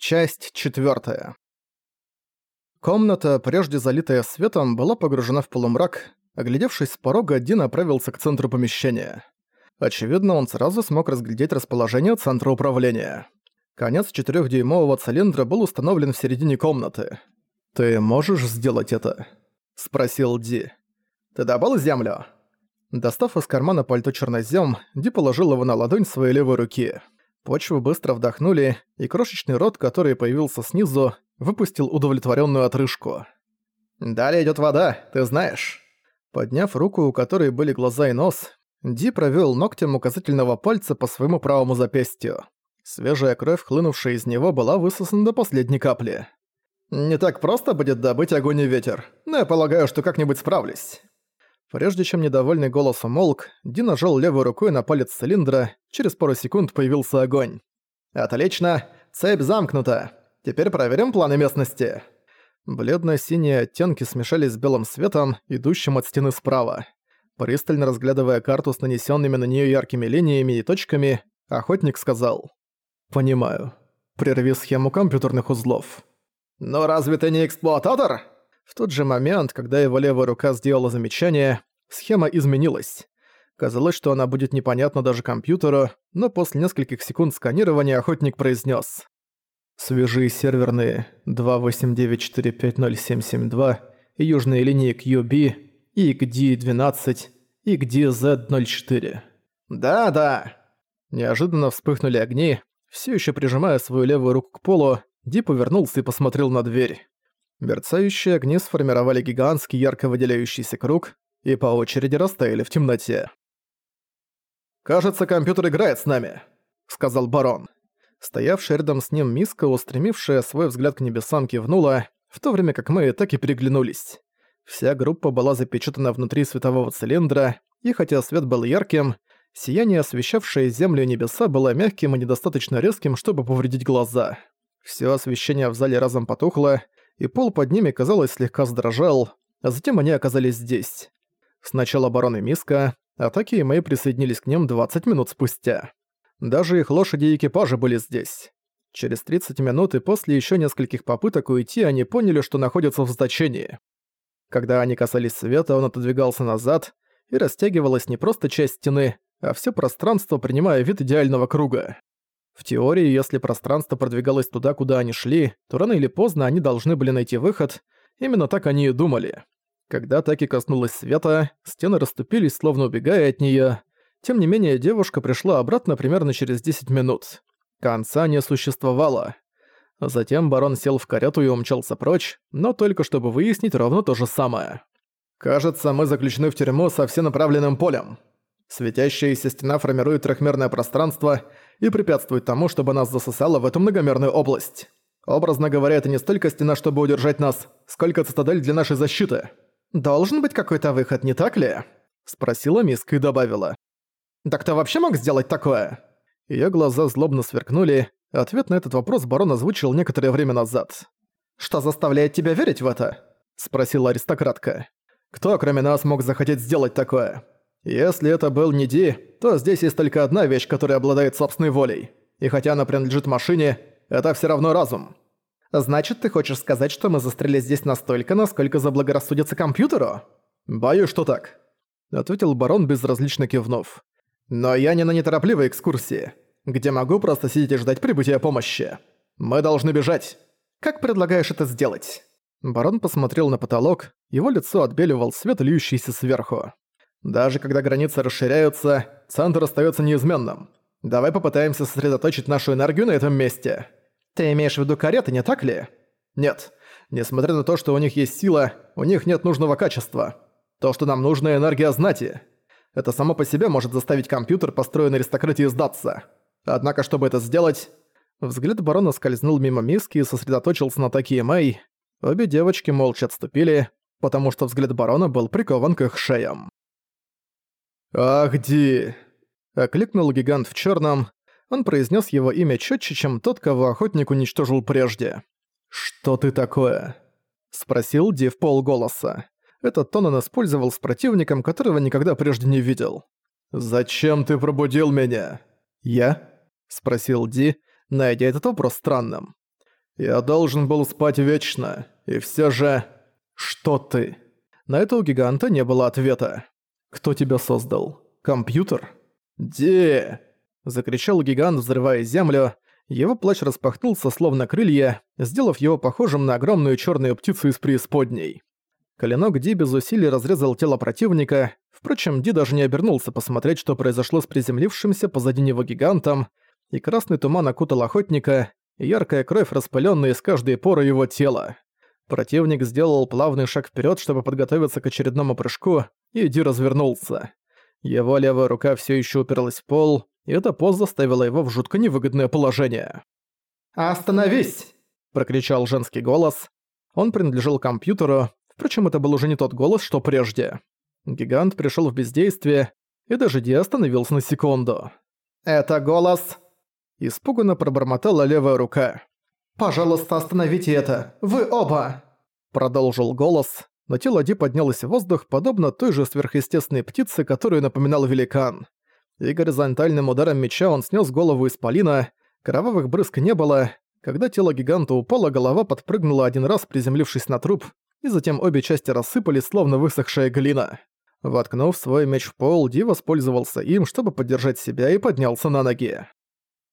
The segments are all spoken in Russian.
Часть четвертая. Комната, прежде залитая светом, была погружена в полумрак. Оглядевшись с порога, Ди направился к центру помещения. Очевидно, он сразу смог разглядеть расположение центра управления. Конец четырёхдюймового цилиндра был установлен в середине комнаты. «Ты можешь сделать это?» – спросил Ди. «Ты добыл землю?» Достав из кармана пальто чернозем, Ди положил его на ладонь своей левой руки. Почву быстро вдохнули, и крошечный рот, который появился снизу, выпустил удовлетворенную отрыжку. «Далее идет вода, ты знаешь». Подняв руку, у которой были глаза и нос, Ди провел ногтем указательного пальца по своему правому запястью. Свежая кровь, хлынувшая из него, была высосана до последней капли. «Не так просто будет добыть огонь и ветер, но я полагаю, что как-нибудь справлюсь». Прежде чем недовольный голос умолк, Ди нажал левой рукой на палец цилиндра, через пару секунд появился огонь. «Отлично! Цепь замкнута! Теперь проверим планы местности!» Бледно-синие оттенки смешались с белым светом, идущим от стены справа. Пристально разглядывая карту с нанесенными на нее яркими линиями и точками, охотник сказал «Понимаю. Прерви схему компьютерных узлов». «Но разве ты не эксплуататор?» В тот же момент, когда его левая рука сделала замечание, схема изменилась. Казалось, что она будет непонятна даже компьютеру, но после нескольких секунд сканирования охотник произнес: «Свяжи серверные 289450772 и южные линии QB, XD12 и XDZ04». «Да-да!» Неожиданно вспыхнули огни. Все еще прижимая свою левую руку к полу, Ди повернулся и посмотрел на дверь. Мерцающие огни сформировали гигантский ярко выделяющийся круг и по очереди растаяли в темноте. «Кажется, компьютер играет с нами», — сказал барон. Стоявшая рядом с ним миска, устремившая свой взгляд к небесам, кивнула, в то время как мы так и переглянулись. Вся группа была запечатана внутри светового цилиндра, и хотя свет был ярким, сияние, освещавшее землю и небеса, было мягким и недостаточно резким, чтобы повредить глаза. Всё освещение в зале разом потухло, и пол под ними, казалось, слегка задрожал, а затем они оказались здесь. Сначала барон и Миска, а Таки и Мэй присоединились к ним 20 минут спустя. Даже их лошади и экипажи были здесь. Через 30 минут и после еще нескольких попыток уйти они поняли, что находятся в заточении. Когда они касались света, он отодвигался назад, и растягивалась не просто часть стены, а все пространство, принимая вид идеального круга. В теории, если пространство продвигалось туда, куда они шли, то рано или поздно они должны были найти выход. Именно так они и думали. Когда Таки коснулась света, стены расступились, словно убегая от неё. Тем не менее, девушка пришла обратно примерно через 10 минут. Конца не существовало. Затем барон сел в карету и умчался прочь, но только чтобы выяснить ровно то же самое. «Кажется, мы заключены в тюрьму со всенаправленным полем. Светящаяся стена формирует трехмерное пространство — и препятствует тому, чтобы нас засосало в эту многомерную область. Образно говоря, это не столько стена, чтобы удержать нас, сколько цитадель для нашей защиты. «Должен быть какой-то выход, не так ли?» – спросила Миска и добавила. «Да кто вообще мог сделать такое?» Её глаза злобно сверкнули, ответ на этот вопрос барон озвучил некоторое время назад. «Что заставляет тебя верить в это?» – спросила аристократка. «Кто, кроме нас, мог захотеть сделать такое? Если это был не Ди, то здесь есть только одна вещь, которая обладает собственной волей. И хотя она принадлежит машине, это все равно разум. Значит, ты хочешь сказать, что мы застряли здесь настолько, насколько заблагорассудится компьютеру? Боюсь, что так. Ответил барон, безразлично кивнув. Но я не на неторопливой экскурсии, где могу просто сидеть и ждать прибытия помощи. Мы должны бежать. Как предлагаешь это сделать? Барон посмотрел на потолок, его лицо отбеливал свет, льющийся сверху. Даже когда границы расширяются, центр остается неизменным. Давай попытаемся сосредоточить нашу энергию на этом месте. Ты имеешь в виду кареты, не так ли? Нет. Несмотря на то, что у них есть сила, у них нет нужного качества. То, что нам нужна энергия знати. Это само по себе может заставить компьютер, построенный аристократии, сдаться. Однако, чтобы это сделать... Взгляд барона скользнул мимо миски и сосредоточился на Таки Мэй. Обе девочки молча отступили, потому что взгляд барона был прикован к их шеям. «Ах, Ди!» — окликнул гигант в черном. Он произнес его имя четче, чем тот, кого охотник уничтожил прежде. «Что ты такое?» — спросил Ди в полголоса. Этот тон он использовал с противником, которого никогда прежде не видел. «Зачем ты пробудил меня?» «Я?» — спросил Ди, найдя этот вопрос странным. Я должен был спать вечно, и все же... Что ты? На это у гиганта не было ответа. Кто тебя создал? Компьютер? Ди! Закричал гигант, взрывая землю. Его плащ распахнулся словно крылья, сделав его похожим на огромную черную птицу из преисподней. Клинок Ди без усилий разрезал тело противника, впрочем, Ди даже не обернулся посмотреть, что произошло с приземлившимся позади него гигантом, и красный туман окутал охотника, и яркая кровь, распыленная из каждой поры его тела. Противник сделал плавный шаг вперед, чтобы подготовиться к очередному прыжку, и Ди развернулся. Его левая рука все еще уперлась в пол, и эта поза ставила его в жутко невыгодное положение. «Остановись!» – прокричал женский голос. Он принадлежал компьютеру, Впрочем, это был уже не тот голос, что прежде. Гигант пришел в бездействие, и даже Ди остановился на секунду. «Это голос...» Испуганно пробормотала левая рука. «Пожалуйста, остановите это! Вы оба!» Продолжил голос, но тело Ди поднялось в воздух, подобно той же сверхъестественной птице, которую напоминал великан. И горизонтальным ударом меча он снес голову из полина, кровавых брызг не было. Когда тело гиганта упало, голова подпрыгнула один раз, приземлившись на труп, и затем обе части рассыпались, словно высохшая глина. Воткнув свой меч в пол, Ди воспользовался им, чтобы поддержать себя и поднялся на ноги.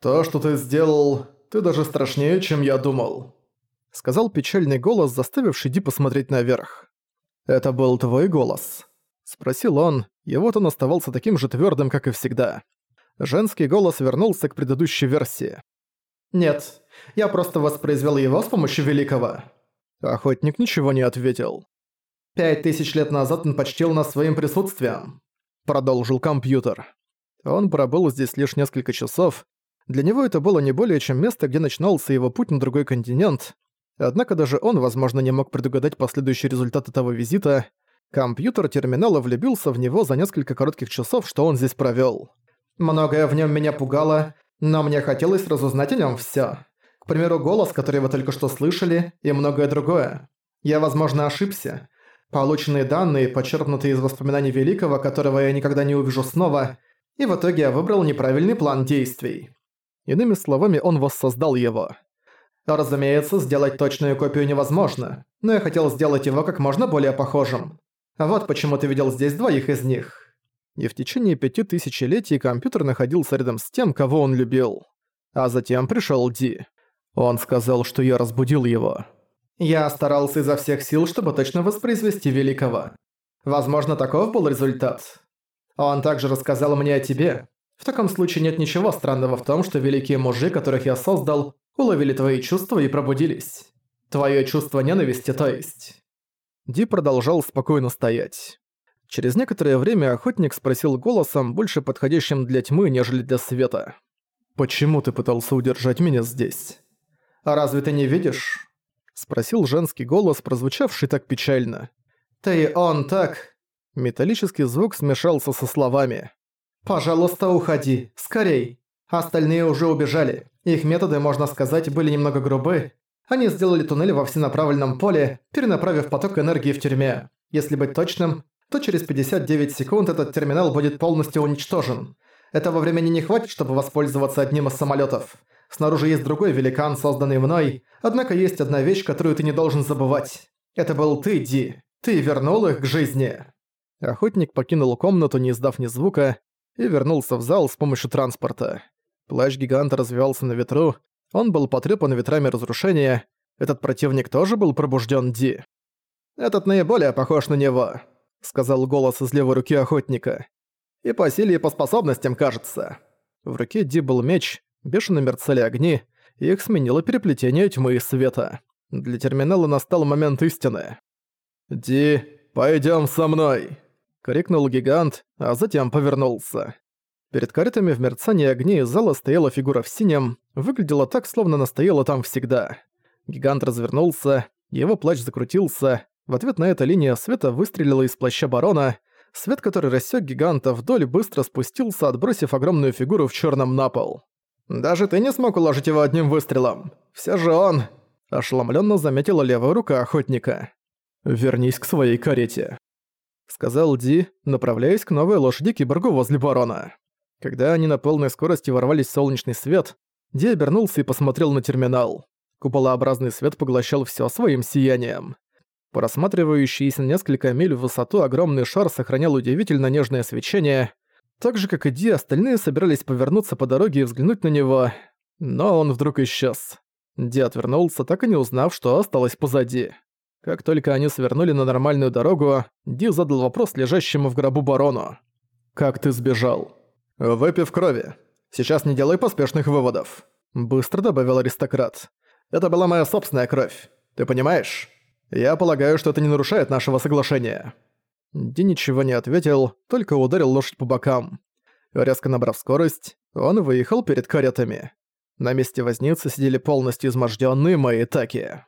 «То, что ты сделал, ты даже страшнее, чем я думал», — сказал печальный голос, заставивший Ди посмотреть наверх. «Это был твой голос?» — спросил он, и вот он оставался таким же твердым, как и всегда. Женский голос вернулся к предыдущей версии. «Нет, я просто воспроизвел его с помощью Великого». Охотник ничего не ответил. «Пять тысяч лет назад он почтил нас своим присутствием», — продолжил компьютер. Он пробыл здесь лишь несколько часов. Для него это было не более чем место, где начинался его путь на другой континент. Однако даже он, возможно, не мог предугадать последующий результат этого визита. Компьютер терминала влюбился в него за несколько коротких часов, что он здесь провёл. «Многое в нём меня пугало, но мне хотелось разузнать о нём всё. К примеру, голос, который вы только что слышали, и многое другое. Я, возможно, ошибся. Полученные данные, почерпнутые из воспоминаний Великого, которого я никогда не увижу снова, и в итоге я выбрал неправильный план действий. Иными словами, он воссоздал его. Разумеется, сделать точную копию невозможно, но я хотел сделать его как можно более похожим. Вот почему ты видел здесь двоих из них. И в течение пяти тысячелетий компьютер находился рядом с тем, кого он любил. А затем пришел Ди. Он сказал, что я разбудил его. Я старался изо всех сил, чтобы точно воспроизвести Великого. Возможно, таков был результат. Он также рассказал мне о тебе. В таком случае нет ничего странного в том, что великие мужи, которых я создал, уловили твои чувства и пробудились. Твое чувство ненависти, то есть. Ди продолжал спокойно стоять. Через некоторое время охотник спросил голосом, больше подходящим для тьмы, нежели для света. «Почему ты пытался удержать меня здесь?» «А разве ты не видишь?» — спросил женский голос, прозвучавший так печально. «Ты он так...» Металлический звук смешался со словами. «Пожалуйста, уходи. Скорей. Остальные уже убежали. Их методы, можно сказать, были немного грубы. Они сделали туннель во всенаправленном поле, перенаправив поток энергии в тюрьме. Если быть точным, то через 59 секунд этот терминал будет полностью уничтожен. Этого времени не хватит, чтобы воспользоваться одним из самолетов. Снаружи есть другой великан, созданный мной, однако есть одна вещь, которую ты не должен забывать. Это был ты, Ди. Ты вернул их к жизни». Охотник покинул комнату, не издав ни звука, и вернулся в зал с помощью транспорта. Плащ гиганта развивался на ветру, он был потрепан ветрами разрушения, этот противник тоже был пробужден Ди. «Этот наиболее похож на него», — сказал голос из левой руки охотника. «И по силе, и по способностям, кажется». В руке Ди был меч, бешено мерцали огни, и их сменило переплетение тьмы и света. Для терминала настал момент истины. «Ди, пойдём со мной!» — крикнул гигант, а затем повернулся. Перед каретами в мерцании огней зала стояла фигура в синем, выглядела так, словно она стояла там всегда. Гигант развернулся, его плащ закрутился, в ответ на это линия света выстрелила из плаща барона, свет, который рассек гиганта вдоль, быстро спустился, отбросив огромную фигуру в черном на пол. Даже ты не смог уложить его одним выстрелом. Все же он...» Ошеломленно заметила левая рука охотника. «Вернись к своей карете», — сказал Ди, направляясь к новой лошади киборгу возле барона. Когда они на полной скорости ворвались в солнечный свет, Ди обернулся и посмотрел на терминал. Куполообразный свет поглощал все своим сиянием. Просматривающийся несколько миль в высоту огромный шар сохранял удивительно нежное свечение. Так же, как и Ди, остальные собирались повернуться по дороге и взглянуть на него, но он вдруг исчез. Ди отвернулся, так и не узнав, что осталось позади. Как только они свернули на нормальную дорогу, Ди задал вопрос лежащему в гробу барону. «Как ты сбежал?» «Выпив крови. Сейчас не делай поспешных выводов», — быстро добавил аристократ. «Это была моя собственная кровь. Ты понимаешь?» Я полагаю, что это не нарушает нашего соглашения». Ди ничего не ответил, только ударил лошадь по бокам. Резко набрав скорость, он выехал перед каретами. На месте возницы сидели полностью измождённые мои таки.